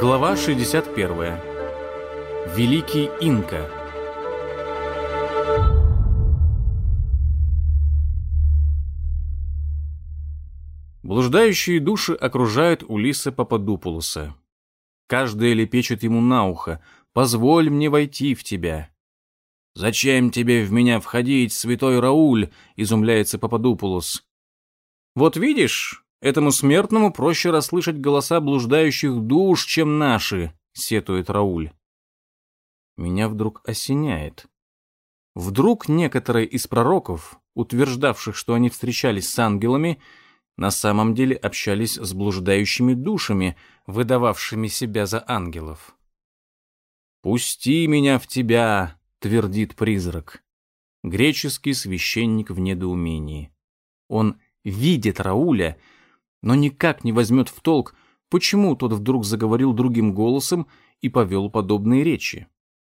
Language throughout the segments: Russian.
Глава 61. Великий Инка. Блуждающие души окружают Улиса Пападупулуса. Каждая лепечет ему на ухо «Позволь мне войти в тебя». «Зачем тебе в меня входить, святой Рауль?» — изумляется Пападупулус. «Вот видишь, Этому смертному проще расслышать голоса блуждающих душ, чем наши, сетует Рауль. Меня вдруг осеняет. Вдруг некоторые из пророков, утверждавших, что они встречались с ангелами, на самом деле общались с блуждающими душами, выдававшими себя за ангелов. «Пусти меня в тебя», — твердит призрак. Греческий священник в недоумении. Он видит Рауля — но никак не возьмет в толк, почему тот вдруг заговорил другим голосом и повел подобные речи.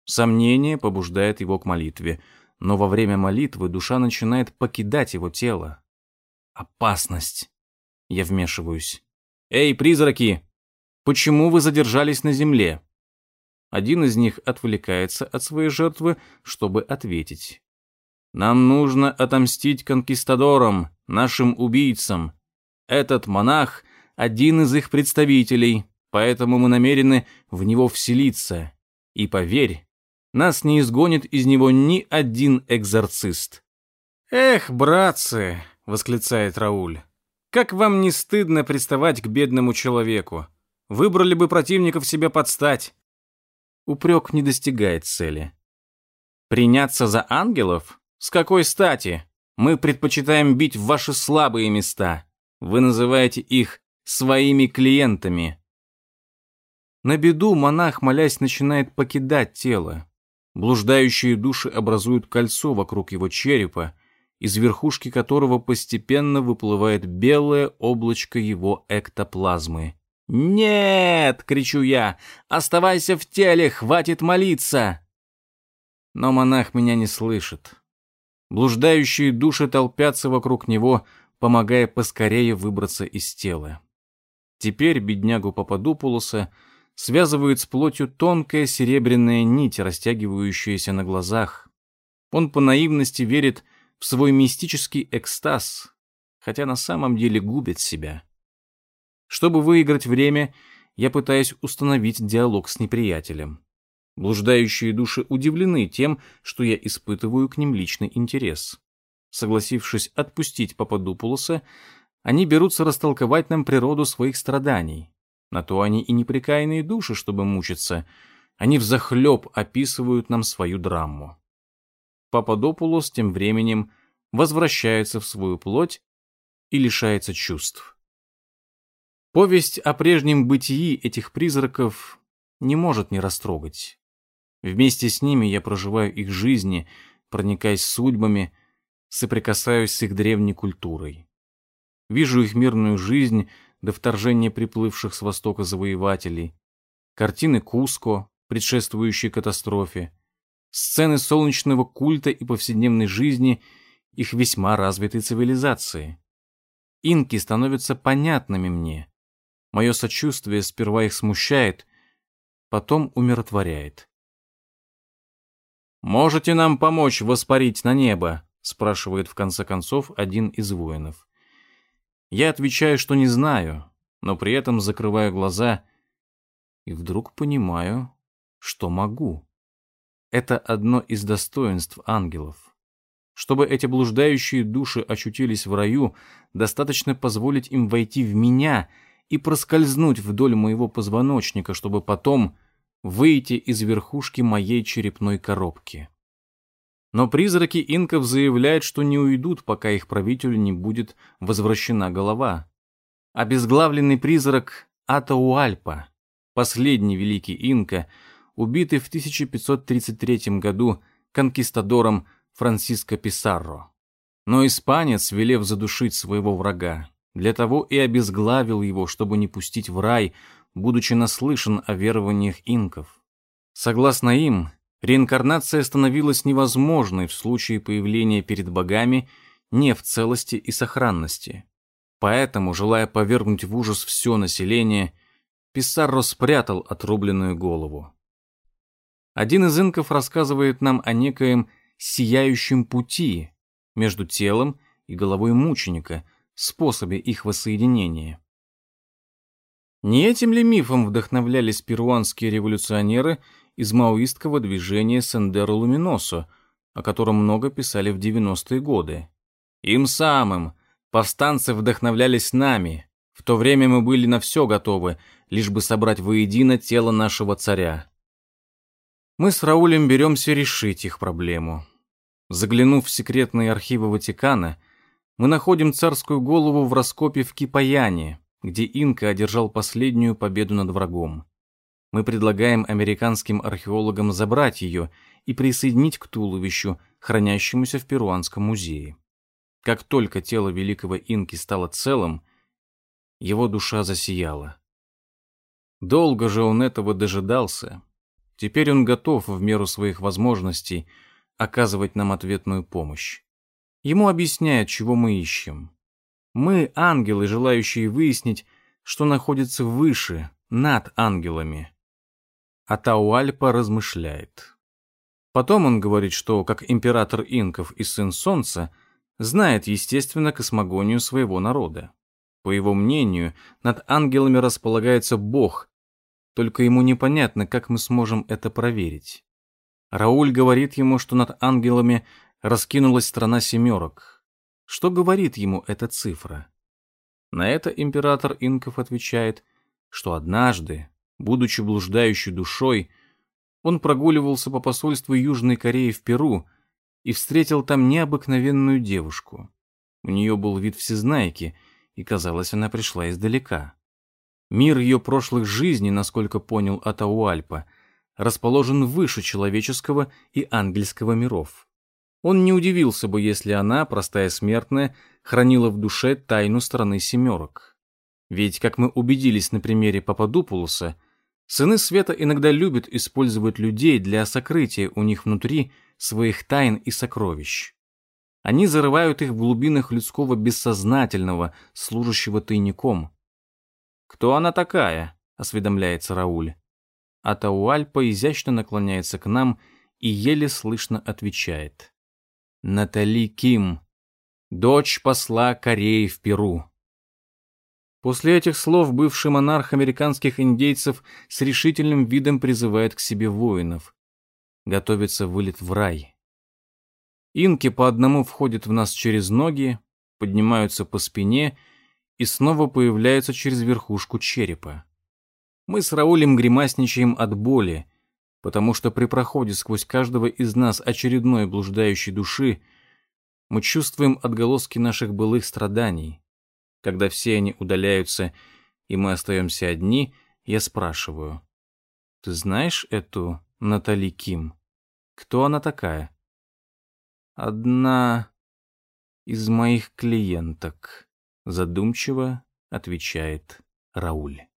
Сомнение побуждает его к молитве, но во время молитвы душа начинает покидать его тело. Опасность. Я вмешиваюсь. «Эй, призраки! Почему вы задержались на земле?» Один из них отвлекается от своей жертвы, чтобы ответить. «Нам нужно отомстить конкистадорам, нашим убийцам. Этот монах — один из их представителей, поэтому мы намерены в него вселиться. И поверь, нас не изгонит из него ни один экзорцист». «Эх, братцы!» — восклицает Рауль. «Как вам не стыдно приставать к бедному человеку? Выбрали бы противников себе подстать». Упрек не достигает цели. «Приняться за ангелов? С какой стати? Мы предпочитаем бить в ваши слабые места. Вы называете их своими клиентами. На беду монах, молясь, начинает покидать тело. Блуждающие души образуют кольцо вокруг его черепа, из верхушки которого постепенно выплывает белое облачко его эктоплазмы. «Нет!» — кричу я. «Оставайся в теле, хватит молиться!» Но монах меня не слышит. Блуждающие души толпятся вокруг него, помогая поскорее выбраться из тела. Теперь беднягу Пападопулоса связывает с плотью тонкая серебряная нить, растягивающаяся на глазах. Он по наивности верит в свой мистический экстаз, хотя на самом деле губит себя. Чтобы выиграть время, я пытаюсь установить диалог с неприятелем. Блуждающие души удивлены тем, что я испытываю к ним личный интерес. Согласившись отпустить Пападупулуса, они берутся растолковать нам природу своих страданий. На то они и непрекаянные души, чтобы мучиться. Они взахлеб описывают нам свою драму. Пападопулос тем временем возвращается в свою плоть и лишается чувств. Повесть о прежнем бытии этих призраков не может не растрогать. Вместе с ними я проживаю их жизни, проникаясь судьбами, соприкасаюсь с их древней культурой. Вижу их мирную жизнь до вторжения приплывших с востока завоевателей, картины Куско, предшествующие катастрофе, сцены солнечного культа и повседневной жизни их весьма развитой цивилизации. Инки становятся понятными мне. Мое сочувствие сперва их смущает, потом умиротворяет. «Можете нам помочь воспарить на небо?» спрашивает в конце концов один из воинов. Я отвечаю, что не знаю, но при этом закрываю глаза и вдруг понимаю, что могу. Это одно из достоинств ангелов. Чтобы эти блуждающие души очутились в раю, достаточно позволить им войти в меня и проскользнуть вдоль моего позвоночника, чтобы потом выйти из верхушки моей черепной коробки. Но призраки инков заявляют, что не уйдут, пока их правителю не будет возвращена голова. Обезглавленный призрак Атауальпа, последний великий инка, убитый в 1533 году конкистадором Франциско Писарро. Но испанец, велев задушить своего врага, для того и обезглавил его, чтобы не пустить в рай, будучи наслышан о верованиях инков. Согласно им, Реинкарнация становилась невозможной в случае появления перед богами не в целости и сохранности. Поэтому, желая повергнуть в ужас все население, Писарро спрятал отрубленную голову. Один из инков рассказывает нам о некоем сияющем пути между телом и головой мученика, способе их воссоединения. Не этим ли мифом вдохновлялись перуанские революционеры из маоистского движения Сендеро Луминосо, о котором много писали в 90-е годы? Им самым повстанцы вдохновлялись нами. В то время мы были на все готовы, лишь бы собрать воедино тело нашего царя. Мы с Раулем беремся решить их проблему. Заглянув в секретные архивы Ватикана, мы находим царскую голову в раскопе в Кипаяне, где Инка одержал последнюю победу над врагом. Мы предлагаем американским археологам забрать ее и присоединить к туловищу, хранящемуся в Перуанском музее. Как только тело великого Инки стало целым, его душа засияла. Долго же он этого дожидался. Теперь он готов в меру своих возможностей оказывать нам ответную помощь. Ему объясняют, чего мы ищем. Мы ангелы, желающие выяснить, что находится выше, над ангелами. А Тауальпа размышляет. Потом он говорит, что, как император инков и сын солнца, знает, естественно, космогонию своего народа. По его мнению, над ангелами располагается Бог, только ему непонятно, как мы сможем это проверить. Рауль говорит ему, что над ангелами раскинулась страна семерок, что говорит ему эта цифра? На это император инков отвечает, что однажды, будучи блуждающей душой, он прогуливался по посольству Южной Кореи в Перу и встретил там необыкновенную девушку. У нее был вид всезнайки, и, казалось, она пришла издалека. Мир ее прошлых жизней, насколько понял Атауальпа, расположен выше человеческого и ангельского миров. Он не удивился бы, если она, простая смертная, хранила в душе тайну страны семерок. Ведь, как мы убедились на примере Пападупулуса, сыны света иногда любят использовать людей для сокрытия у них внутри своих тайн и сокровищ. Они зарывают их в глубинах людского бессознательного, служащего тайником. «Кто она такая?» — осведомляется Рауль. А Тауальпа изящно наклоняется к нам и еле слышно отвечает. Натали Ким, дочь посла Кореи в Перу. После этих слов бывший монарх американских индейцев с решительным видом призывает к себе воинов. Готовится вылет в рай. Инки по одному входят в нас через ноги, поднимаются по спине и снова появляются через верхушку черепа. Мы с Раулем гримасничаем от боли, потому что при проходе сквозь каждого из нас очередной блуждающей души мы чувствуем отголоски наших былых страданий. Когда все они удаляются, и мы остаемся одни, я спрашиваю, «Ты знаешь эту Натали Ким? Кто она такая?» «Одна из моих клиенток», — задумчиво отвечает Рауль.